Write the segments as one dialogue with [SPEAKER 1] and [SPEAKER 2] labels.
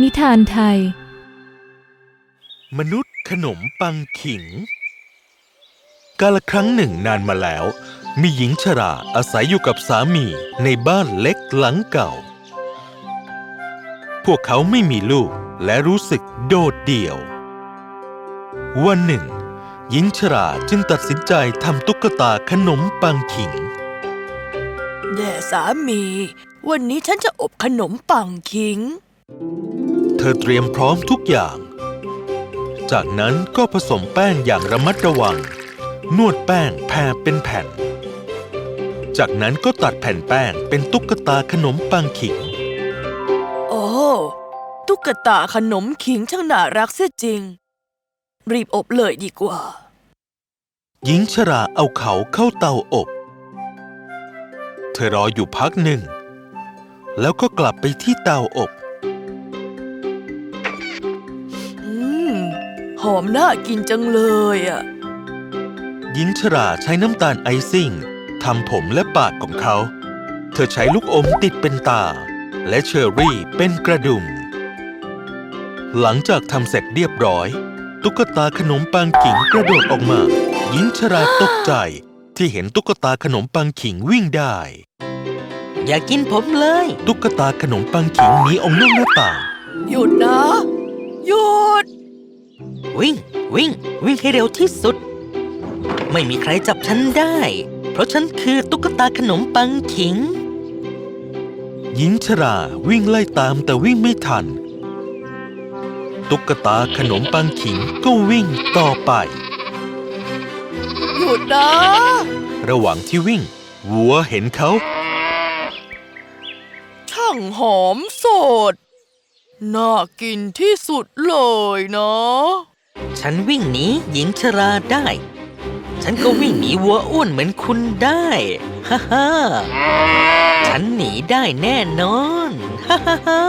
[SPEAKER 1] นิทานไทย
[SPEAKER 2] มนุษย์ขนมปังขิง กาลครั้งหนึ่งนานมาแล้ว มีหญิงชราอาศัยอยู่กับสามีในบ้านเล็กหลังเก่า พวกเขาไม่มีลูกและรู้สึกโดดเดี่ยว วันหนึ่ง หญิงชราจึงตัดสินใจทำตุ๊กตาขนมปังขิง
[SPEAKER 3] แด่สามี วันนี้ฉันจะอบขนมปังขิง
[SPEAKER 2] เธอเตรียมพร้อมทุกอย่าง จากนั้นก็ผสมแป้งอย่างระมัดระวัง นวดแป้งแผ่เป็นแผ่น จากนั้นก็ตัดแผ่นแป้งเป็นตุ๊กตาขนมปังขิง
[SPEAKER 3] โอ้ ตุ๊กตาขนมขิงช่างน่ารักเสียจริง รีบอบเลยดีกว่า
[SPEAKER 2] หญิงชราเอาเขาเข้าเตาอบ เธอรออยู่พักหนึ่ง แล้วก็กลับไปที่เตาอบ
[SPEAKER 3] หอมน่ากินจังเลยอะ
[SPEAKER 2] หญิงชราใช้น้ำตาลไอซิ่งทำผมและปากของเขา เธอใช้ลูกอมติดเป็นตา และเชอร์รี่เป็นกระดุม หลังจากทำเสร็จเรียบร้อย ตุ๊กตาขนมปังขิงกระโดดออกมาหญิงชราตกใจที่เห็นตุ๊กตาขนมปังขิงวิ่งได้
[SPEAKER 4] อย่ากินผมเลย
[SPEAKER 2] ตุ๊กตาขนมปังขิงหนีออกนอกหน้าต่าง
[SPEAKER 3] หยุดนะหยุด
[SPEAKER 4] วิ่ง วิ่ง วิ่งให้เร็วที่สุด ไม่มีใครจับฉันได้ เพราะฉันคือตุ๊กตาขนมปังขิง
[SPEAKER 2] หญิงชราวิ่งไล่ตามแต่วิ่งไม่ทัน ตุ๊กตาขนมปังขิงก็วิ่งต่อไป
[SPEAKER 3] หยุดนะ
[SPEAKER 2] ระหว่างที่วิ่ง วัวเห็นเขา
[SPEAKER 3] ช่างหอมสด น่ากินที่สุดเลยนะ
[SPEAKER 4] ฉันวิ่งหนีหญิงชราได้ ฉันก็วิ่งหนีวัวอ้วนเหมือนคุณได้ ฮ่าฮ่าฉันหนีได้แน่นอน ฮ่าฮ่าฮ่า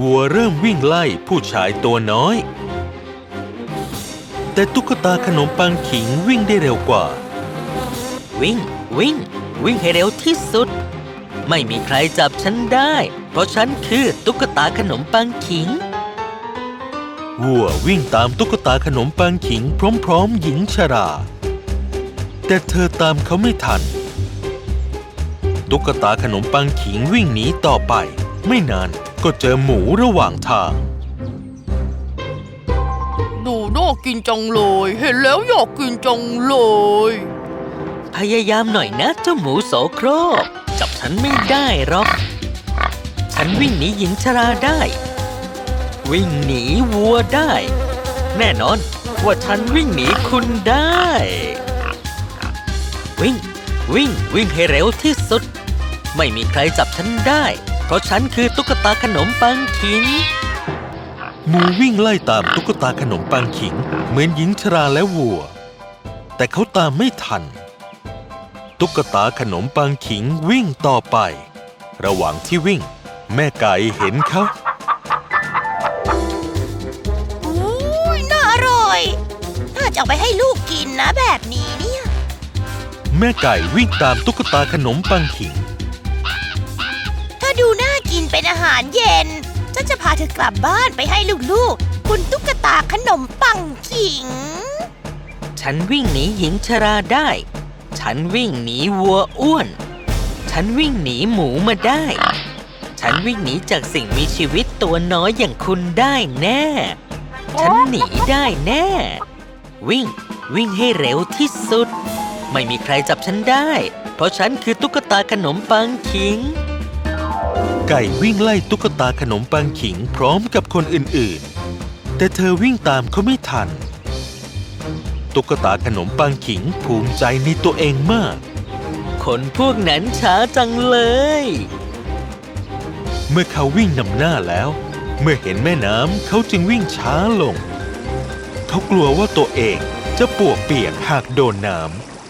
[SPEAKER 2] วัวเริ่มวิ่งไล่ผู้ชายตัวน้อย แต่ตุ๊กตาขนมปังขิงวิ่งได้เร็วกว่า
[SPEAKER 4] วิ่ง วิ่ง วิ่งให้เร็วที่สุด ไม่มีใครจับฉันได้ เพราะฉันคือตุ๊กตาขนมปังขิง
[SPEAKER 2] วัววิ่งตามตุ๊กตาขนมปังขิงพร้อมๆหญิงชรา แต่เธอตามเขาไม่ทัน ตุ๊กตาขนมปังขิงวิ่งหนีต่อไป ไม่นานก็เจอหมูระหว่างทาง
[SPEAKER 3] ดูน่ากินจังเลย เห็นแล้วอยากกินจังเลย
[SPEAKER 4] พยายามหน่อยนะเจ้าหมูโสโครกจับฉันไม่ได้หรอก ฉันวิ่งหนีหญิงชราได้ วิ่งหนีวัวได้ แน่นอนว่าฉันวิ่งหนีคุณได้ วิ่ง วิ่ง วิ่งให้เร็วที่สุด ไม่มีใครจับฉันได้ เพราะฉันคือตุ๊กตาขนมปังขิง
[SPEAKER 2] หมูวิ่งไล่ตามตุ๊กตาขนมปังขิง เหมือนหญิงชราและวัว แต่เขาตามไม่ทัน ตุ๊กตาขนมปังขิงวิ่งต่อไป ระหว่างที่วิ่ง แม่ไก่เห็นเขา
[SPEAKER 5] จะเอาไปให้ลูกกินนะแบบนี้เนี่ย
[SPEAKER 2] แม่ไก่วิ่งตามตุ๊กตาขนมปังขิง
[SPEAKER 5] ถ้าดูน่ากินเป็นอาหารเย็น ฉันจะพาเธอกลับบ้านไปให้ลูกๆ คุณตุ๊กตาขนมปังขิง
[SPEAKER 4] ฉันวิ่งหนีหญิงชราได้ ฉันวิ่งหนีวัวอ้วน ฉันวิ่งหนีหมูมาได้ ฉันวิ่งหนีจากสิ่งมีชีวิตตัวน้อยอย่างคุณได้แน่ ฉันหนีได้แน่ วิ่ง วิ่งให้เร็วที่สุด ไม่มีใครจับฉันได้ เพราะฉันคือตุ๊กตาขนมปังขิง
[SPEAKER 2] ไก่วิ่งไล่ตุ๊กตาขนมปังขิงพร้อมกับคนอื่นๆ แต่เธอวิ่งตามเขาไม่ทัน ตุ๊กตาขนมปังขิงภูมิใจในตัวเองมาก
[SPEAKER 4] คนพวกนั้นช้าจังเลย
[SPEAKER 2] เมื่อเขาวิ่งนำหน้าแล้ว เมื่อเห็นแม่น้ำเขาจึงวิ่งช้าลง เขากลัวว่าตัวเองจะปวกเปียกหากโดนน้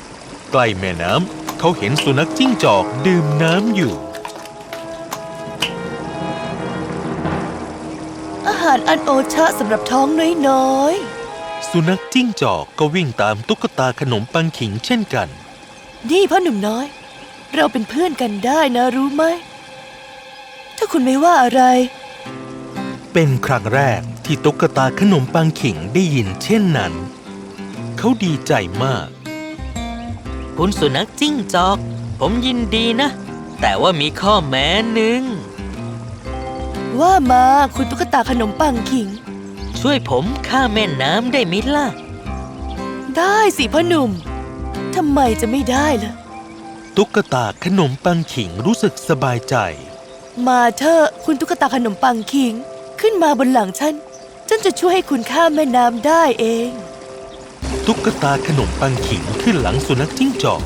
[SPEAKER 2] ำใกล้แม่น้ำเขาเห็นสุนัขจิ้งจอกดื่มน้ำอยู่
[SPEAKER 3] อาหารอันโอชะสำหรับท้องน้อย
[SPEAKER 2] สุนัขจิ้งจอกก็วิ่งตามตุ๊กตาขนมปังขิงเช่นกัน
[SPEAKER 3] ๆนี่พ่อหนุ่มน้อย เราเป็นเพื่อนกันได้นะรู้ไหม ถ้าคุณไม่ว่าอะไร
[SPEAKER 2] เป็นครั้งแรก ที่ตุ๊กตาขนมปังขิงได้ยินเช่นนั้น เขาดีใจมาก
[SPEAKER 4] คุณสุนัขจิ้งจอก ผมยินดีนะ แต่ว่ามีข้อแม้หนึ่ง
[SPEAKER 3] ว่ามาคุณตุ๊กตาขนมปังขิง
[SPEAKER 4] ช่วยผมข้ามแม่น้ำได้ไหมล่ะ
[SPEAKER 3] ได้สิพ่อหนุ่มทำไมจะไม่ได้ล่ะ
[SPEAKER 2] ตุ๊กตาขนมปังขิงรู้สึกสบายใจ
[SPEAKER 3] มาเถอะคุณตุ๊กตาขนมปังขิง ขึ้นมาบนหลังฉัน ฉันจะช่วยให้คุณข้ามแม่น้ำได้เอง
[SPEAKER 2] ตุ๊กตาขนมปังขิงขึ้นหลังสุนัขจิ้งจอก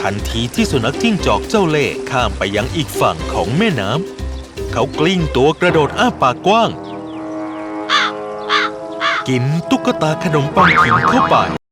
[SPEAKER 2] ทันทีที่สุนัขจิ้งจอกเจ้าเล่ห์ข้ามไปยังอีกฝั่งของแม่น้ำเขากลิ้งตัวกระโดดอ้าปากกว้าง กินตุ๊กตาขนมปังขิงเข้าไป